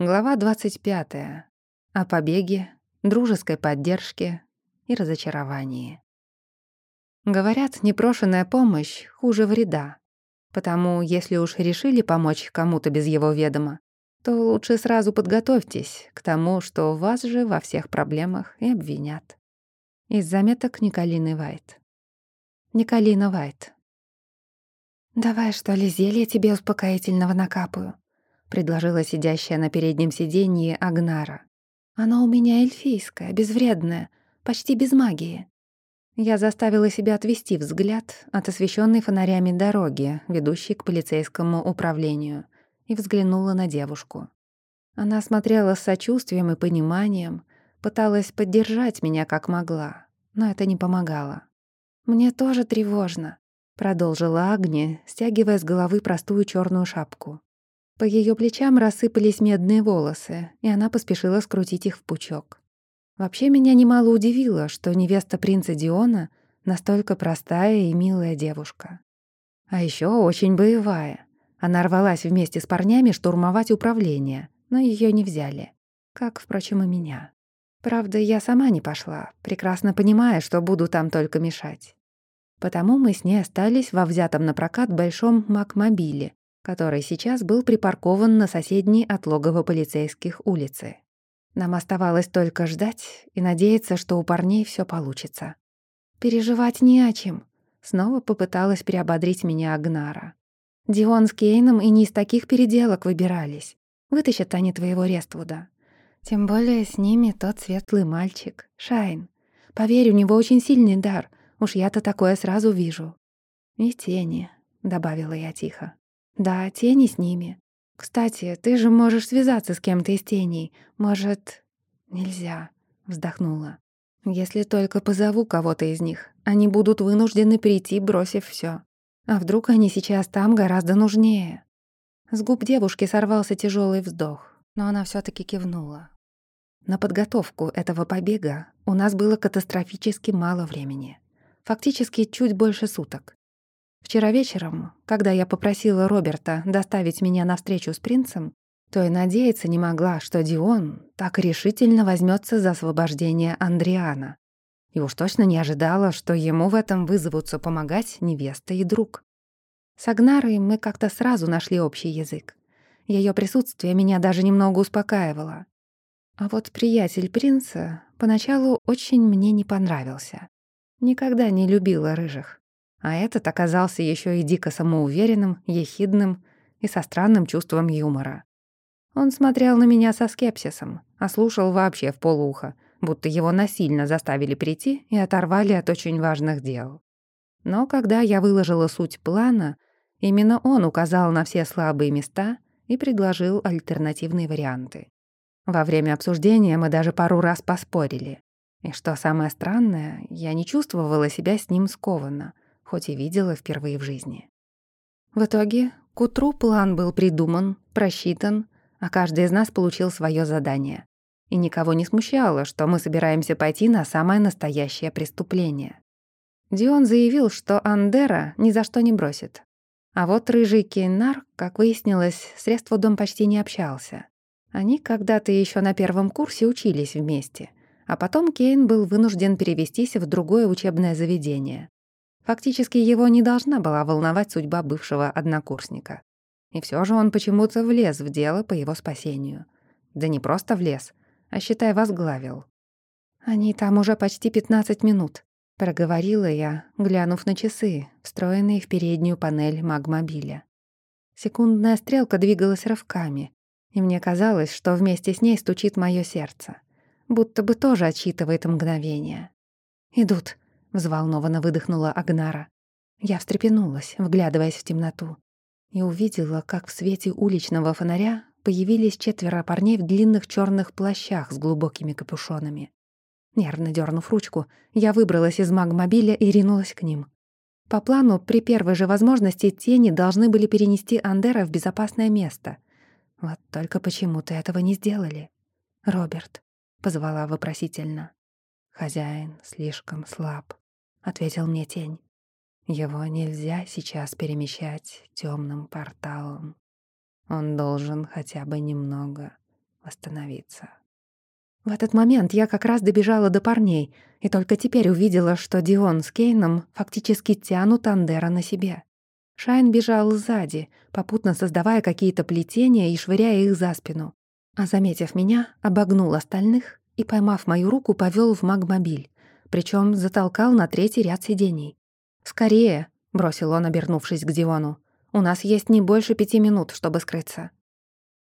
Глава 25. О побеге, дружеской поддержке и разочаровании. Говорят, непрошенная помощь хуже вреда. Потому, если уж решили помочь кому-то без его ведома, то лучше сразу подготовьтесь к тому, что вас же во всех проблемах и обвинят. Из заметок Николины Вайт. Николина Вайт. «Давай, что ли, зелье тебе успокоительного накапаю», — предложила сидящая на переднем сиденье Агнара. «Оно у меня эльфийское, безвредное, почти без магии». Я заставила себя отвести взгляд от освещенной фонарями дороги, ведущей к полицейскому управлению, и взглянула на девушку. Она смотрела с сочувствием и пониманием, пыталась поддержать меня как могла, но это не помогало. «Мне тоже тревожно», — продолжила Агни, стягивая с головы простую черную шапку. По ее плечам рассыпались медные волосы, и она поспешила скрутить их в пучок. Вообще меня немало удивило, что невеста принца Диона настолько простая и милая девушка. А еще очень боевая. Она рвалась вместе с парнями штурмовать управление, но ее не взяли. Как, впрочем, и меня. Правда, я сама не пошла, прекрасно понимая, что буду там только мешать. Потому мы с ней остались во взятом на прокат большом Макмобиле, который сейчас был припаркован на соседней от логова полицейских улице. Нам оставалось только ждать и надеяться, что у парней все получится. «Переживать не о чем», — снова попыталась приободрить меня Агнара. «Дион с Кейном и не из таких переделок выбирались. Вытащат они твоего Рествуда. Тем более с ними тот светлый мальчик, Шайн. Поверь, у него очень сильный дар, уж я-то такое сразу вижу». «И тени», — добавила я тихо. Да, тени с ними. Кстати, ты же можешь связаться с кем-то из теней. Может... Нельзя, вздохнула. Если только позову кого-то из них, они будут вынуждены прийти, бросив все. А вдруг они сейчас там гораздо нужнее? С губ девушки сорвался тяжелый вздох, но она все таки кивнула. На подготовку этого побега у нас было катастрофически мало времени. Фактически чуть больше суток. Вчера вечером, когда я попросила Роберта доставить меня на встречу с принцем, то и надеяться не могла, что Дион так решительно возьмется за освобождение Андриана. И уж точно не ожидала, что ему в этом вызовутся помогать невеста и друг. С Агнарой мы как-то сразу нашли общий язык. Ее присутствие меня даже немного успокаивало. А вот приятель принца поначалу очень мне не понравился. Никогда не любила рыжих. А этот оказался еще и дико самоуверенным, ехидным и со странным чувством юмора. Он смотрел на меня со скепсисом, а слушал вообще в полуха, будто его насильно заставили прийти и оторвали от очень важных дел. Но когда я выложила суть плана, именно он указал на все слабые места и предложил альтернативные варианты. Во время обсуждения мы даже пару раз поспорили. И что самое странное, я не чувствовала себя с ним скованно — хоть и видела впервые в жизни. В итоге к утру план был придуман, просчитан, а каждый из нас получил свое задание. И никого не смущало, что мы собираемся пойти на самое настоящее преступление. Дион заявил, что Андера ни за что не бросит. А вот рыжий Кейнар, как выяснилось, с Рествудом почти не общался. Они когда-то еще на первом курсе учились вместе, а потом Кейн был вынужден перевестись в другое учебное заведение. Фактически его не должна была волновать судьба бывшего однокурсника. И все же он почему-то влез в дело по его спасению. Да не просто влез, а, считай, возглавил. «Они там уже почти 15 минут», — проговорила я, глянув на часы, встроенные в переднюю панель магмобиля. Секундная стрелка двигалась рывками, и мне казалось, что вместе с ней стучит мое сердце, будто бы тоже отсчитывает мгновение. «Идут», — взволнованно выдохнула Агнара. Я встрепенулась, вглядываясь в темноту, и увидела, как в свете уличного фонаря появились четверо парней в длинных черных плащах с глубокими капюшонами. Нервно дернув ручку, я выбралась из магмобиля и ринулась к ним. По плану, при первой же возможности тени должны были перенести Андера в безопасное место. Вот только почему-то этого не сделали. «Роберт», — позвала вопросительно. «Хозяин слишком слаб», — ответил мне тень. «Его нельзя сейчас перемещать темным порталом. Он должен хотя бы немного восстановиться. В этот момент я как раз добежала до парней и только теперь увидела, что Дион с Кейном фактически тянут Андера на себе. Шайн бежал сзади, попутно создавая какие-то плетения и швыряя их за спину. А заметив меня, обогнул остальных и, поймав мою руку, повел в магмобиль, причем затолкал на третий ряд сидений. «Скорее!» — бросил он, обернувшись к Диону. «У нас есть не больше пяти минут, чтобы скрыться».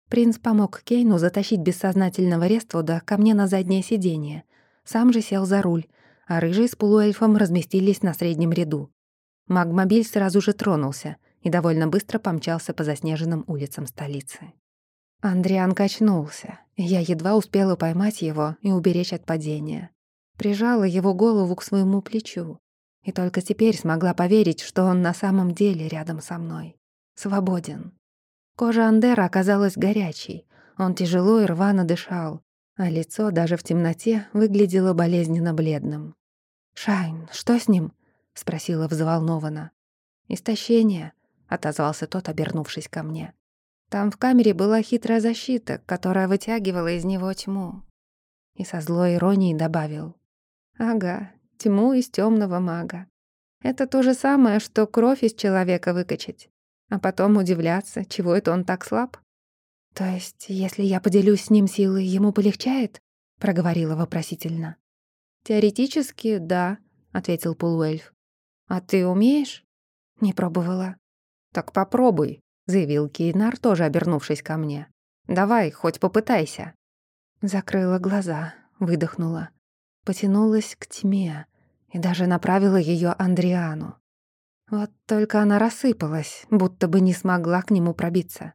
Принц помог Кейну затащить бессознательного Рествуда ко мне на заднее сиденье. Сам же сел за руль, а рыжий с полуэльфом разместились на среднем ряду. Магмобиль сразу же тронулся и довольно быстро помчался по заснеженным улицам столицы. Андриан качнулся. Я едва успела поймать его и уберечь от падения. Прижала его голову к своему плечу. И только теперь смогла поверить, что он на самом деле рядом со мной. Свободен. Кожа Андера оказалась горячей. Он тяжело и рвано дышал, а лицо даже в темноте выглядело болезненно бледным. «Шайн, что с ним?» — спросила взволнованно. «Истощение», — отозвался тот, обернувшись ко мне. Там в камере была хитрая защита, которая вытягивала из него тьму. И со злой иронией добавил. «Ага, тьму из темного мага. Это то же самое, что кровь из человека выкачать, а потом удивляться, чего это он так слаб. То есть, если я поделюсь с ним силой, ему полегчает? проговорила вопросительно. Теоретически, да, ответил полуэльф. А ты умеешь? Не пробовала. Так попробуй, заявил Кейнар, тоже обернувшись ко мне. Давай, хоть попытайся. Закрыла глаза, выдохнула, потянулась к тьме и даже направила ее Андриану. Вот только она рассыпалась, будто бы не смогла к нему пробиться.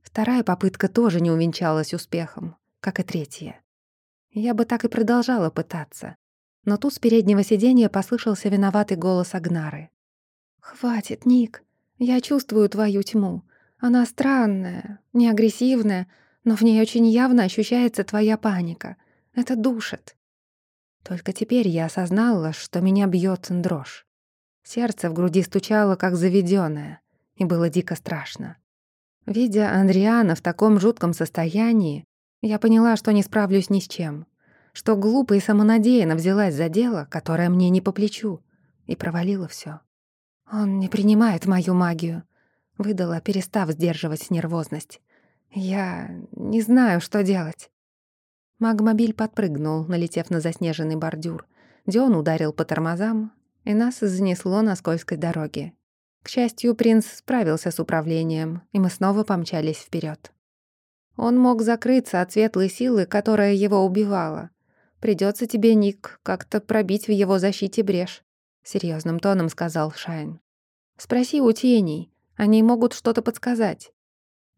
Вторая попытка тоже не увенчалась успехом, как и третья. Я бы так и продолжала пытаться. Но тут с переднего сиденья послышался виноватый голос Агнары. «Хватит, Ник. Я чувствую твою тьму. Она странная, не агрессивная, но в ней очень явно ощущается твоя паника. Это душит. Только теперь я осознала, что меня бьет дрожь. Сердце в груди стучало, как заведенное, и было дико страшно. Видя Андриана в таком жутком состоянии, я поняла, что не справлюсь ни с чем, что глупо и самонадеянно взялась за дело, которое мне не по плечу, и провалила все. «Он не принимает мою магию», — выдала, перестав сдерживать нервозность. «Я не знаю, что делать». Магмобиль подпрыгнул, налетев на заснеженный бордюр. Дион ударил по тормозам, и нас занесло на скользкой дороге. К счастью, принц справился с управлением, и мы снова помчались вперед. Он мог закрыться от светлой силы, которая его убивала. Придется тебе, Ник, как-то пробить в его защите брешь», — серьезным тоном сказал Шайн. «Спроси у теней, они могут что-то подсказать».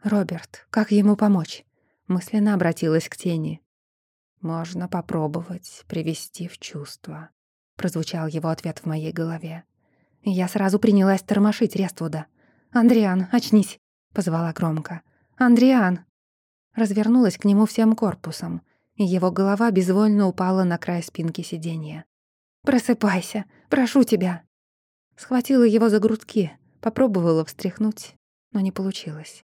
«Роберт, как ему помочь?» Мысленно обратилась к тени. «Можно попробовать привести в чувство», — прозвучал его ответ в моей голове. Я сразу принялась тормошить Рествуда. «Андриан, очнись!» — позвала громко. «Андриан!» Развернулась к нему всем корпусом, и его голова безвольно упала на край спинки сиденья. «Просыпайся! Прошу тебя!» Схватила его за грудки, попробовала встряхнуть, но не получилось.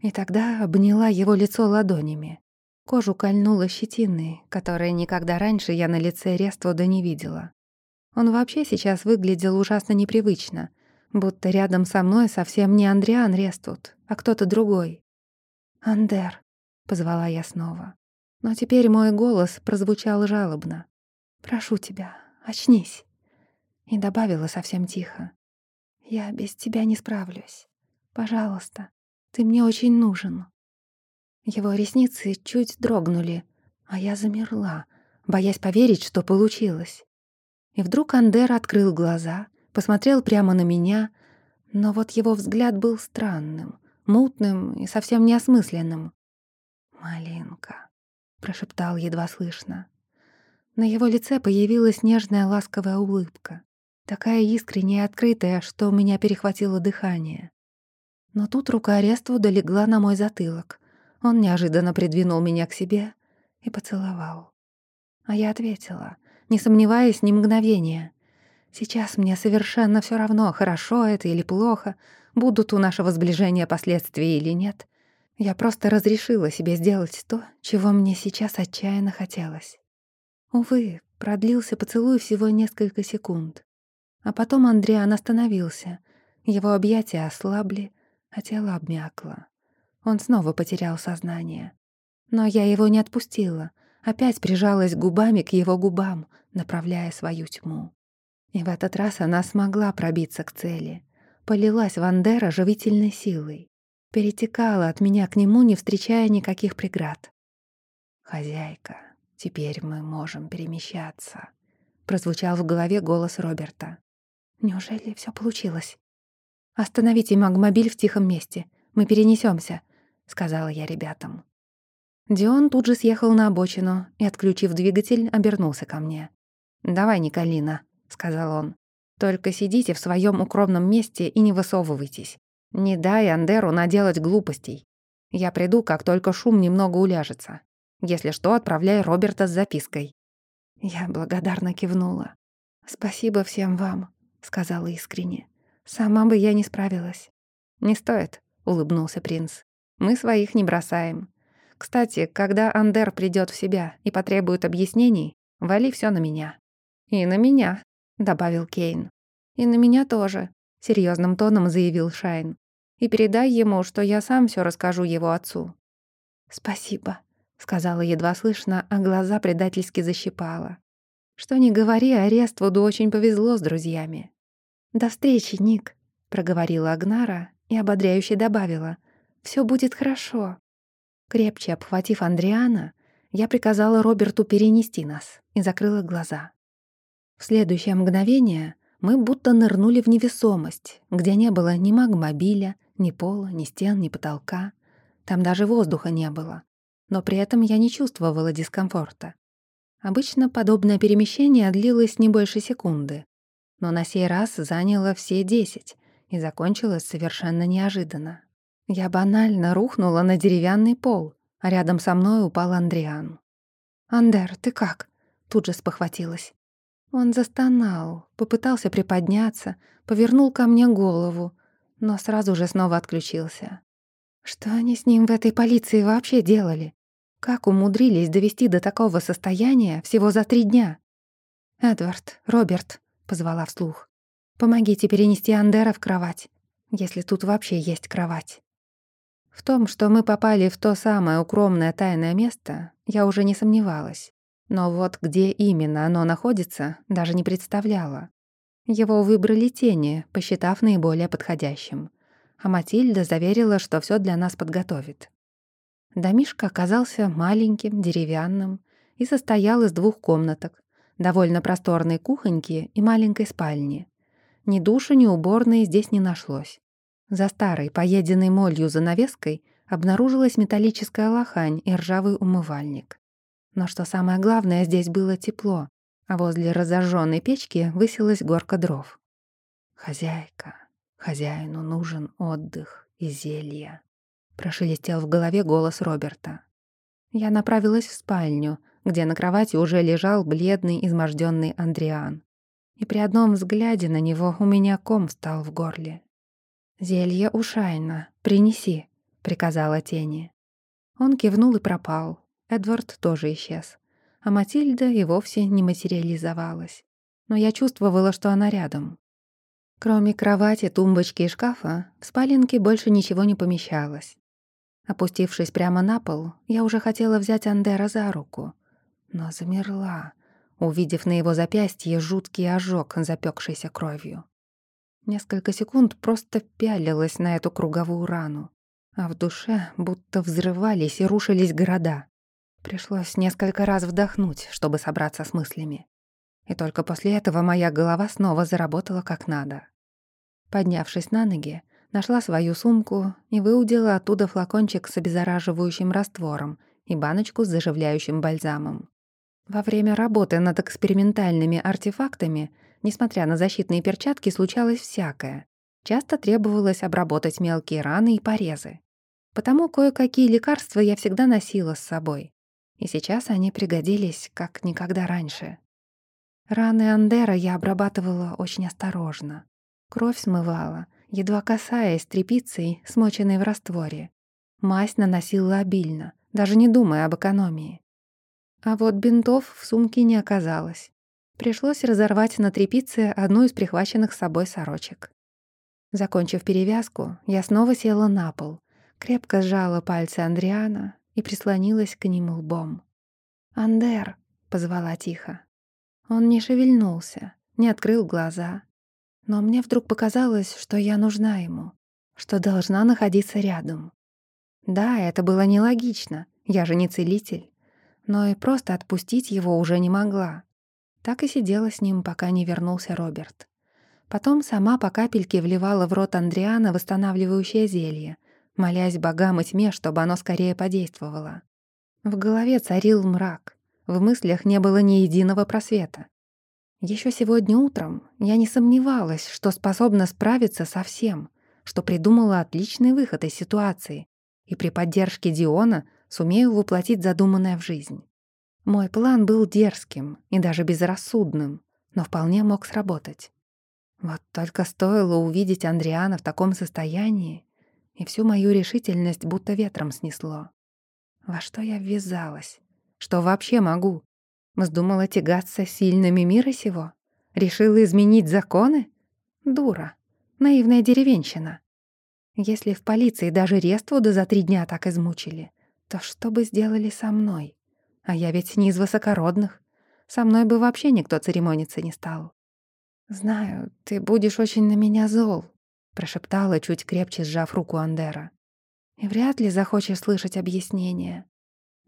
И тогда обняла его лицо ладонями. Кожу кольнула щетиной, которой никогда раньше я на лице Рествуда не видела. Он вообще сейчас выглядел ужасно непривычно, будто рядом со мной совсем не Андриан Рествуд, а кто-то другой. «Андер», — позвала я снова. Но теперь мой голос прозвучал жалобно. «Прошу тебя, очнись». И добавила совсем тихо. «Я без тебя не справлюсь. Пожалуйста, ты мне очень нужен». Его ресницы чуть дрогнули, а я замерла, боясь поверить, что получилось. И вдруг Андер открыл глаза, посмотрел прямо на меня, но вот его взгляд был странным, мутным и совсем неосмысленным. «Малинка», — прошептал едва слышно. На его лице появилась нежная ласковая улыбка, такая искренняя и открытая, что у меня перехватило дыхание. Но тут рука аресту долегла на мой затылок, он неожиданно придвинул меня к себе и поцеловал. А я ответила, не сомневаясь ни мгновения. Сейчас мне совершенно все равно, хорошо это или плохо, будут у нашего сближения последствия или нет. Я просто разрешила себе сделать то, чего мне сейчас отчаянно хотелось. Увы, продлился поцелуй всего несколько секунд. А потом Андриан остановился. Его объятия ослабли, а тело обмякло. Он снова потерял сознание. Но я его не отпустила, опять прижалась губами к его губам, направляя свою тьму. И в этот раз она смогла пробиться к цели. Полилась Вандера живительной силой. Перетекала от меня к нему, не встречая никаких преград. «Хозяйка, теперь мы можем перемещаться», — прозвучал в голове голос Роберта. «Неужели все получилось?» «Остановите магмобиль в тихом месте. Мы перенесемся, сказала я ребятам. Дион тут же съехал на обочину и, отключив двигатель, обернулся ко мне. «Давай, Николина», — сказал он. «Только сидите в своем укромном месте и не высовывайтесь. Не дай Андеру наделать глупостей. Я приду, как только шум немного уляжется. Если что, отправляй Роберта с запиской». Я благодарно кивнула. «Спасибо всем вам», — сказала искренне. «Сама бы я не справилась». «Не стоит», — улыбнулся принц. «Мы своих не бросаем. Кстати, когда Андер придёт в себя и потребует объяснений, вали всё на меня». «И на меня», — добавил Кейн. «И на меня тоже», — серьёзным тоном заявил Шайн. «И передай ему, что я сам всё расскажу его отцу». «Спасибо», — сказала едва слышно, а глаза предательски защипала. Что ни говори, Арествуду очень повезло с друзьями. «До встречи, Ник», — проговорила Агнара и ободряюще добавила. «Всё будет хорошо». Крепче обхватив Андриана, я приказала Роберту перенести нас и закрыла глаза. В следующее мгновение мы будто нырнули в невесомость, где не было ни магмобиля, ни пола, ни стен, ни потолка. Там даже воздуха не было. Но при этом я не чувствовала дискомфорта. Обычно подобное перемещение длилось не больше секунды. Но на сей раз заняло все десять и закончилось совершенно неожиданно. Я банально рухнула на деревянный пол, а рядом со мной упал Андриан. «Андер, ты как?» Тут же спохватилась. Он застонал, попытался приподняться, повернул ко мне голову, но сразу же снова отключился. Что они с ним в этой полиции вообще делали? Как умудрились довести до такого состояния всего за три дня? «Эдвард, Роберт», — позвала вслух, — «помогите перенести Андера в кровать, если тут вообще есть кровать». В том, что мы попали в то самое укромное тайное место, я уже не сомневалась. Но вот где именно оно находится, даже не представляла. Его выбрали тени, посчитав наиболее подходящим. А Матильда заверила, что все для нас подготовит. Домишка оказался маленьким, деревянным и состоял из двух комнаток, довольно просторной кухоньки и маленькой спальни. Ни душа, ни уборной здесь не нашлось. За старой, поеденной молью занавеской обнаружилась металлическая лохань и ржавый умывальник. Но что самое главное, здесь было тепло, а возле разожженной печки высилась горка дров. «Хозяйка, хозяину нужен отдых и зелье», — прошелестел в голове голос Роберта. Я направилась в спальню, где на кровати уже лежал бледный, изможденный Андриан. И при одном взгляде на него у меня ком встал в горле. «Зелье у Шайна, принеси», — приказала тени. Он кивнул и пропал. Эдвард тоже исчез. А Матильда и вовсе не материализовалась. Но я чувствовала, что она рядом. Кроме кровати, тумбочки и шкафа, в спаленке больше ничего не помещалось. Опустившись прямо на пол, я уже хотела взять Андера за руку. Но замерла, увидев на его запястье жуткий ожог, запекшийся кровью. Несколько секунд просто пялилась на эту круговую рану, а в душе будто взрывались и рушились города. Пришлось несколько раз вдохнуть, чтобы собраться с мыслями. И только после этого моя голова снова заработала как надо. Поднявшись на ноги, нашла свою сумку и выудила оттуда флакончик с обеззараживающим раствором и баночку с заживляющим бальзамом. Во время работы над экспериментальными артефактами Несмотря на защитные перчатки, случалось всякое. Часто требовалось обработать мелкие раны и порезы. Потому кое-какие лекарства я всегда носила с собой. И сейчас они пригодились как никогда раньше. Раны Андера я обрабатывала очень осторожно. Кровь смывала, едва касаясь тряпицей, смоченной в растворе. Мазь наносила обильно, даже не думая об экономии. А вот бинтов в сумке не оказалось. Пришлось разорвать на тряпице одну из прихваченных с собой сорочек. Закончив перевязку, я снова села на пол, крепко сжала пальцы Андриана и прислонилась к ним лбом. «Андер!» — позвала тихо. Он не шевельнулся, не открыл глаза. Но мне вдруг показалось, что я нужна ему, что должна находиться рядом. Да, это было нелогично, я же не целитель, но и просто отпустить его уже не могла. Так и сидела с ним, пока не вернулся Роберт. Потом сама по капельке вливала в рот Андриана восстанавливающее зелье, молясь богам и тьме, чтобы оно скорее подействовало. В голове царил мрак, в мыслях не было ни единого просвета. Еще сегодня утром я не сомневалась, что способна справиться со всем, что придумала отличный выход из ситуации, и при поддержке Диона сумею воплотить задуманное в жизнь. Мой план был дерзким и даже безрассудным, но вполне мог сработать. Вот только стоило увидеть Андриана в таком состоянии, и всю мою решительность будто ветром снесло. Во что я ввязалась? Что вообще могу? Вздумала тягаться сильными мира сего? Решила изменить законы? Дура. Наивная деревенщина. Если в полиции даже Рествуда за три дня так измучили, то что бы сделали со мной? А я ведь не из высокородных. Со мной бы вообще никто церемониться не стал. «Знаю, ты будешь очень на меня зол», — прошептала, чуть крепче сжав руку Андера. «И вряд ли захочешь слышать объяснение.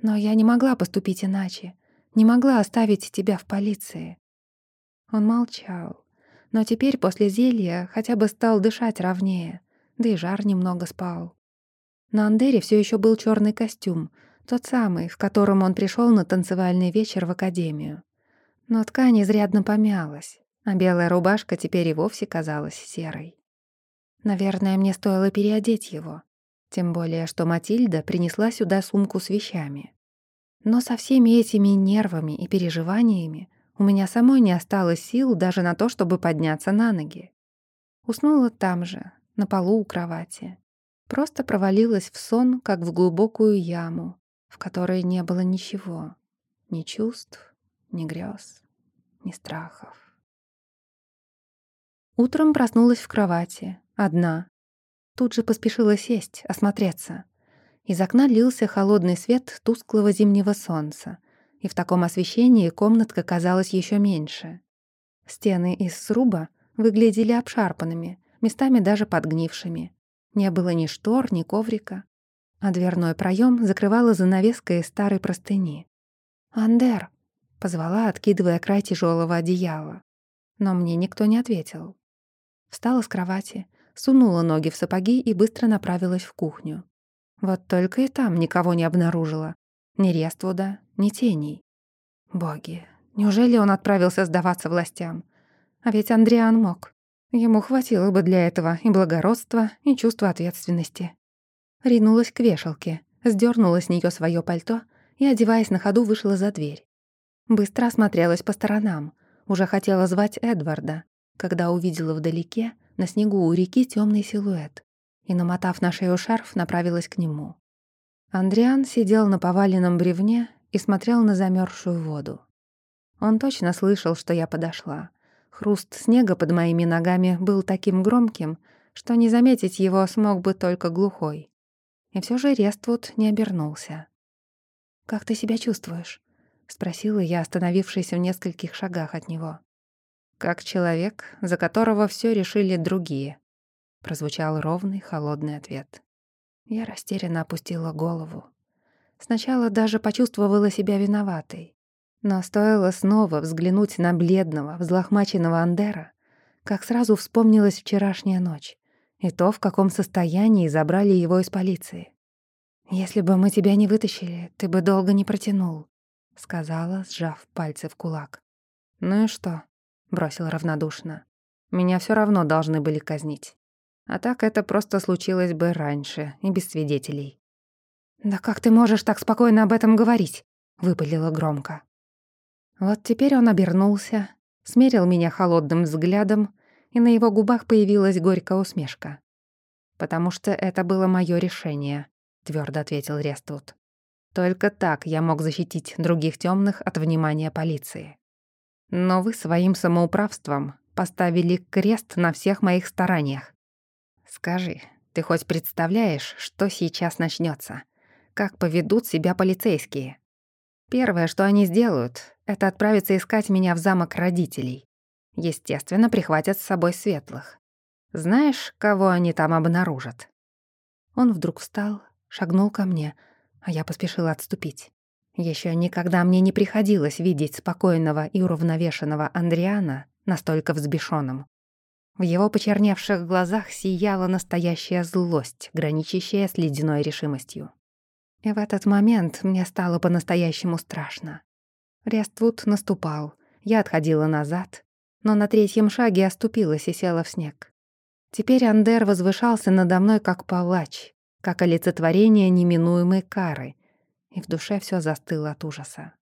Но я не могла поступить иначе, не могла оставить тебя в полиции». Он молчал, но теперь после зелья хотя бы стал дышать ровнее, да и жар немного спал. На Андере все еще был черный костюм, тот самый, в котором он пришел на танцевальный вечер в академию. Но ткань изрядно помялась, а белая рубашка теперь и вовсе казалась серой. Наверное, мне стоило переодеть его, тем более что Матильда принесла сюда сумку с вещами. Но со всеми этими нервами и переживаниями у меня самой не осталось сил даже на то, чтобы подняться на ноги. Уснула там же, на полу у кровати. Просто провалилась в сон, как в глубокую яму, в которой не было ничего, ни чувств, ни грез, ни страхов. Утром проснулась в кровати, одна. Тут же поспешила сесть, осмотреться. Из окна лился холодный свет тусклого зимнего солнца, и в таком освещении комнатка казалась еще меньше. Стены из сруба выглядели обшарпанными, местами даже подгнившими. Не было ни штор, ни коврика, а дверной проем закрывала занавеска из старой простыни. «Андер!» — позвала, откидывая край тяжелого одеяла. Но мне никто не ответил. Встала с кровати, сунула ноги в сапоги и быстро направилась в кухню. Вот только и там никого не обнаружила. Ни Рествуда, ни теней. Боги, неужели он отправился сдаваться властям? А ведь Андриан мог. Ему хватило бы для этого и благородства, и чувства ответственности. Ринулась к вешалке, сдернула с нее свое пальто и, одеваясь на ходу, вышла за дверь. Быстро осмотрелась по сторонам. Уже хотела звать Эдварда, когда увидела вдалеке, на снегу у реки, темный силуэт. И, намотав на шею шарф, направилась к нему. Андриан сидел на поваленном бревне и смотрел на замерзшую воду. Он точно слышал, что я подошла. Хруст снега под моими ногами был таким громким, что не заметить его смог бы только глухой. И все же Рествуд не обернулся. «Как ты себя чувствуешь?» — спросила я, остановившись в нескольких шагах от него. «Как человек, за которого все решили другие», — прозвучал ровный, холодный ответ. Я растерянно опустила голову. Сначала даже почувствовала себя виноватой. Но стоило снова взглянуть на бледного, взлохмаченного Андера, как сразу вспомнилась вчерашняя ночь и то, в каком состоянии забрали его из полиции. «Если бы мы тебя не вытащили, ты бы долго не протянул», — сказала, сжав пальцы в кулак. «Ну и что?» — бросил равнодушно. «Меня все равно должны были казнить. А так это просто случилось бы раньше и без свидетелей». «Да как ты можешь так спокойно об этом говорить?» — выпалила громко. Вот теперь он обернулся, смерил меня холодным взглядом, и на его губах появилась горькая усмешка. Потому что это было моё решение, твердо ответил Рествуд. Только так я мог защитить других темных от внимания полиции. Но вы своим самоуправством поставили крест на всех моих стараниях. Скажи, ты хоть представляешь, что сейчас начнется? Как поведут себя полицейские? Первое, что они сделают, это отправиться искать меня в замок родителей. Естественно, прихватят с собой светлых. Знаешь, кого они там обнаружат?» Он вдруг встал, шагнул ко мне, а я поспешила отступить. Еще никогда мне не приходилось видеть спокойного и уравновешенного Андриана настолько взбешенным. В его почерневших глазах сияла настоящая злость, граничащая с ледяной решимостью. И в этот момент мне стало по-настоящему страшно. Рествуд наступал, я отходила назад, но на третьем шаге оступилась и села в снег. Теперь Андер возвышался надо мной как палач, как олицетворение неминуемой кары, и в душе все застыло от ужаса.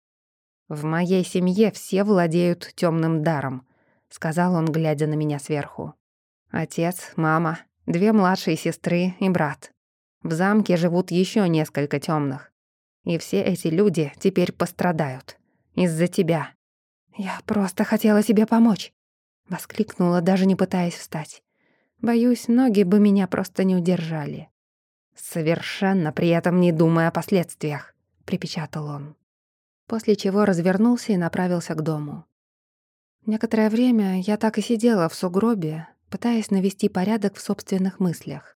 «В моей семье все владеют темным даром», — сказал он, глядя на меня сверху. «Отец, мама, две младшие сестры и брат. В замке живут еще несколько темных, и все эти люди теперь пострадают. Из-за тебя. «Я просто хотела тебе помочь», — воскликнула, даже не пытаясь встать. Боюсь, ноги бы меня просто не удержали. «Совершенно при этом не думая о последствиях», — припечатал он. После чего развернулся и направился к дому. Некоторое время я так и сидела в сугробе, пытаясь навести порядок в собственных мыслях.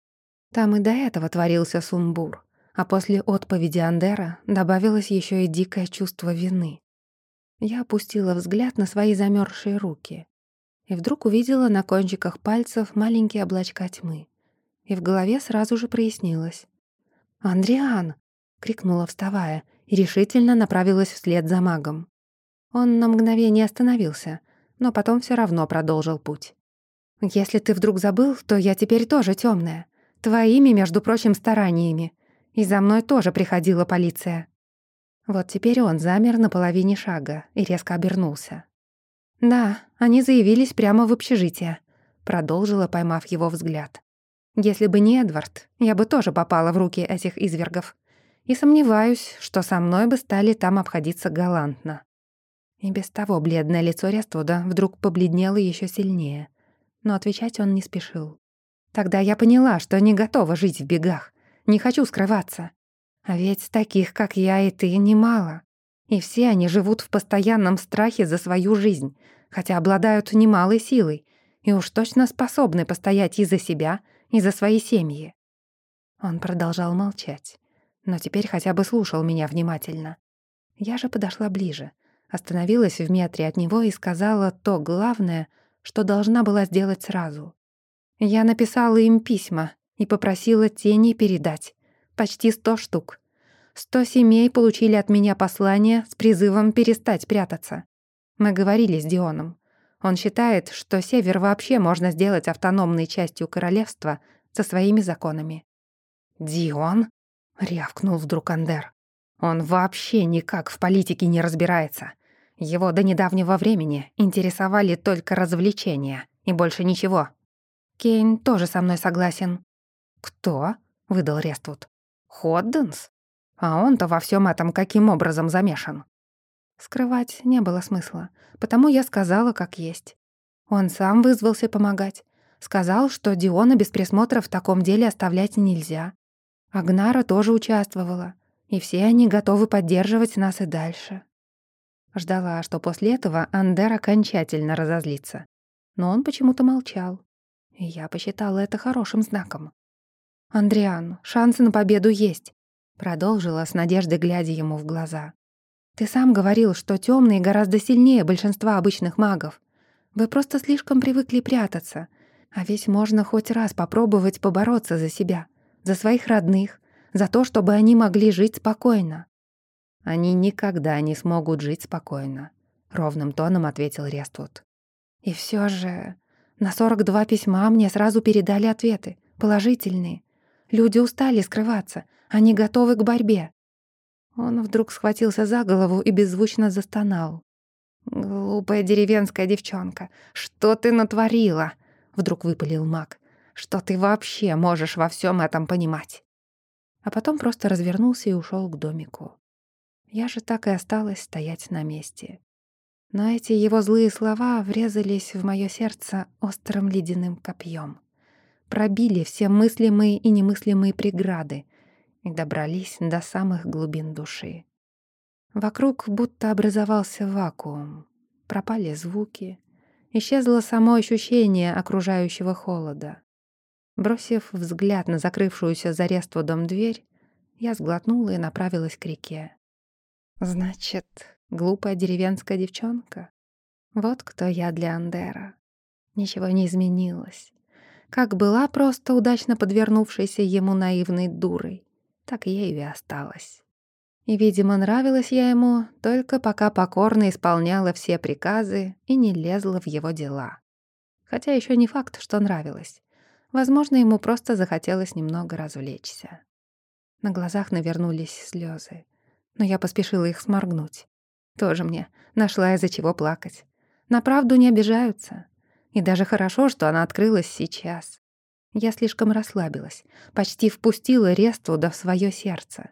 Там и до этого творился сумбур, а после отповеди Андера добавилось еще и дикое чувство вины. Я опустила взгляд на свои замерзшие руки и вдруг увидела на кончиках пальцев маленькие облачка тьмы. И в голове сразу же прояснилось. «Андриан!» — крикнула, вставая, и решительно направилась вслед за магом. Он на мгновение остановился, но потом все равно продолжил путь. «Если ты вдруг забыл, то я теперь тоже темная. Твоими, между прочим, стараниями. И за мной тоже приходила полиция». Вот теперь он замер на половине шага и резко обернулся. «Да, они заявились прямо в общежитие», — продолжила, поймав его взгляд. «Если бы не Эдвард, я бы тоже попала в руки этих извергов. И сомневаюсь, что со мной бы стали там обходиться галантно». И без того бледное лицо Рествуда вдруг побледнело еще сильнее. Но отвечать он не спешил. Тогда я поняла, что не готова жить в бегах. Не хочу скрываться. А ведь таких, как я и ты, немало. И все они живут в постоянном страхе за свою жизнь, хотя обладают немалой силой и уж точно способны постоять и за себя, и за свои семьи. Он продолжал молчать, но теперь хотя бы слушал меня внимательно. Я же подошла ближе, остановилась в метре от него и сказала то главное, что должна была сделать сразу. Я написала им письма и попросила тени передать. Почти сто штук. Сто семей получили от меня послание с призывом перестать прятаться. Мы говорили с Дионом. Он считает, что Север вообще можно сделать автономной частью королевства со своими законами. «Дион?» — рявкнул вдруг Андер. «Он вообще никак в политике не разбирается. Его до недавнего времени интересовали только развлечения и больше ничего. Кейн тоже со мной согласен». «Кто?» — выдал Рествуд. Ходденс? А он-то во всем этом каким образом замешан? Скрывать не было смысла, потому я сказала, как есть. Он сам вызвался помогать. Сказал, что Диона без присмотра в таком деле оставлять нельзя. Агнара тоже участвовала, и все они готовы поддерживать нас и дальше. Ждала, что после этого Андер окончательно разозлится. Но он почему-то молчал. И я посчитала это хорошим знаком. «Андриан, шансы на победу есть», — продолжила с надеждой, глядя ему в глаза. «Ты сам говорил, что темные гораздо сильнее большинства обычных магов. Вы просто слишком привыкли прятаться. А ведь можно хоть раз попробовать побороться за себя, за своих родных, за то, чтобы они могли жить спокойно». «Они никогда не смогут жить спокойно», — ровным тоном ответил Рествуд. «И все же на 42 письма мне сразу передали ответы, положительные. Люди устали скрываться, они готовы к борьбе. Он вдруг схватился за голову и беззвучно застонал. «Глупая деревенская девчонка, что ты натворила?» Вдруг выпалил маг. «Что ты вообще можешь во всем этом понимать?» а потом просто развернулся и ушел к домику. Я же так и осталась стоять на месте. Но эти его злые слова врезались в моё сердце острым ледяным копьем, Пробили все мыслимые и немыслимые преграды и добрались до самых глубин души. Вокруг будто образовался вакуум. Пропали звуки. Исчезло само ощущение окружающего холода. Бросив взгляд на закрывшуюся за дом дверь, я сглотнула и направилась к реке. Значит, глупая деревенская девчонка? Вот кто я для Андера. Ничего не изменилось. Как была просто удачно подвернувшейся ему наивной дурой, так ею и осталась. И, видимо, нравилась я ему только пока покорно исполняла все приказы и не лезла в его дела. Хотя еще не факт, что нравилась. Возможно, ему просто захотелось немного развлечься. На глазах навернулись слезы, но я поспешила их сморгнуть. Тоже мне нашла из-за чего плакать. На правду не обижаются. И даже хорошо, что она открылась сейчас. Я слишком расслабилась, почти впустила Рествуда в свое сердце.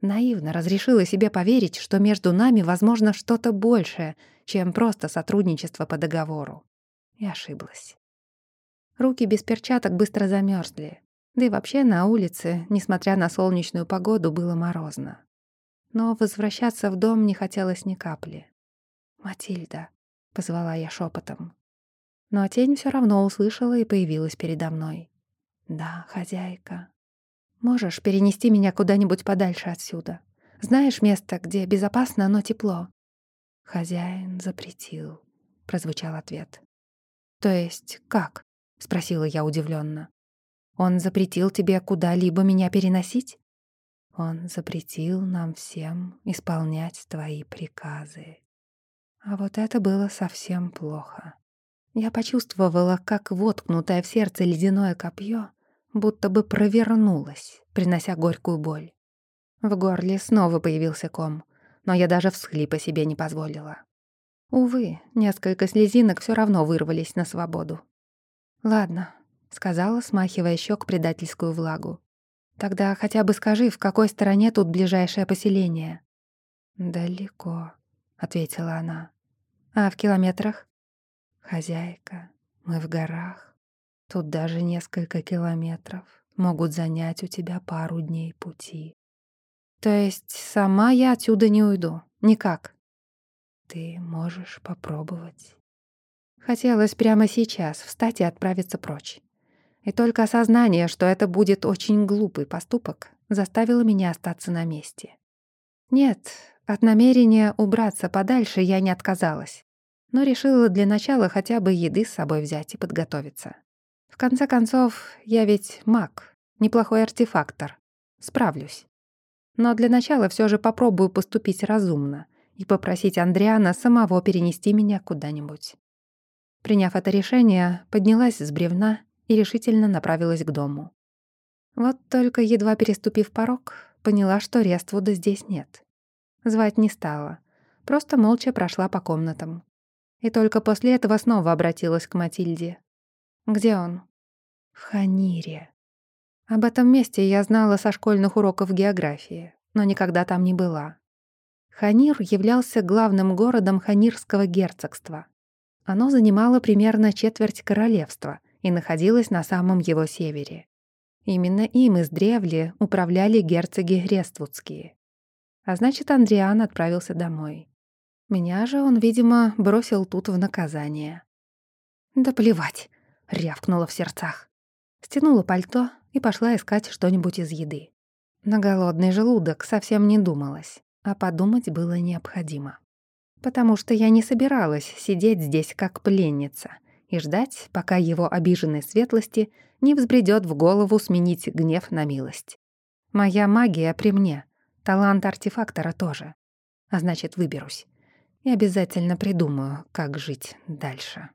Наивно разрешила себе поверить, что между нами возможно что-то большее, чем просто сотрудничество по договору. И ошиблась. Руки без перчаток быстро замерзли. Да и вообще на улице, несмотря на солнечную погоду, было морозно. Но возвращаться в дом не хотелось ни капли. «Матильда», — позвала я шепотом. Но тень все равно услышала и появилась передо мной. «Да, хозяйка. Можешь перенести меня куда-нибудь подальше отсюда? Знаешь место, где безопасно, но тепло?» «Хозяин запретил», — прозвучал ответ. «То есть как?» — спросила я удивленно. «Он запретил тебе куда-либо меня переносить?» «Он запретил нам всем исполнять твои приказы». А вот это было совсем плохо. Я почувствовала, как воткнутое в сердце ледяное копье будто бы провернулось, принося горькую боль. В горле снова появился ком, но я даже всхлипа себе не позволила. Увы, несколько слезинок все равно вырвались на свободу. «Ладно», — сказала, смахивая щек предательскую влагу. «Тогда хотя бы скажи, в какой стороне тут ближайшее поселение?» «Далеко», — ответила она. «А в километрах?» «Хозяйка, мы в горах. Тут даже несколько километров могут занять у тебя пару дней пути. То есть сама я отсюда не уйду? Никак?» «Ты можешь попробовать». Хотелось прямо сейчас встать и отправиться прочь. И только осознание, что это будет очень глупый поступок, заставило меня остаться на месте. Нет, от намерения убраться подальше я не отказалась, но решила для начала хотя бы еды с собой взять и подготовиться. В конце концов, я ведь маг, неплохой артефактор. Справлюсь. Но для начала все же попробую поступить разумно и попросить Андриана самого перенести меня куда-нибудь. Приняв это решение, поднялась с бревна и решительно направилась к дому. Вот только едва переступив порог, поняла, что Рествуда здесь нет. Звать не стала, просто молча прошла по комнатам. И только после этого снова обратилась к Матильде. «Где он?» «В Ханире». Об этом месте я знала со школьных уроков географии, но никогда там не была. Ханир являлся главным городом Ханирского герцогства, оно занимало примерно четверть королевства и находилось на самом его севере. Именно им издревле управляли герцоги Рествудские. А значит, Андриан отправился домой. Меня же он, видимо, бросил тут в наказание. «Да плевать», — рявкнула в сердцах. Стянула пальто и пошла искать что-нибудь из еды. На голодный желудок совсем не думалось, а подумать было необходимо потому что я не собиралась сидеть здесь как пленница и ждать, пока его обиженной светлости не взбредёт в голову сменить гнев на милость. Моя магия при мне, талант артефактора тоже. А значит, выберусь. И обязательно придумаю, как жить дальше.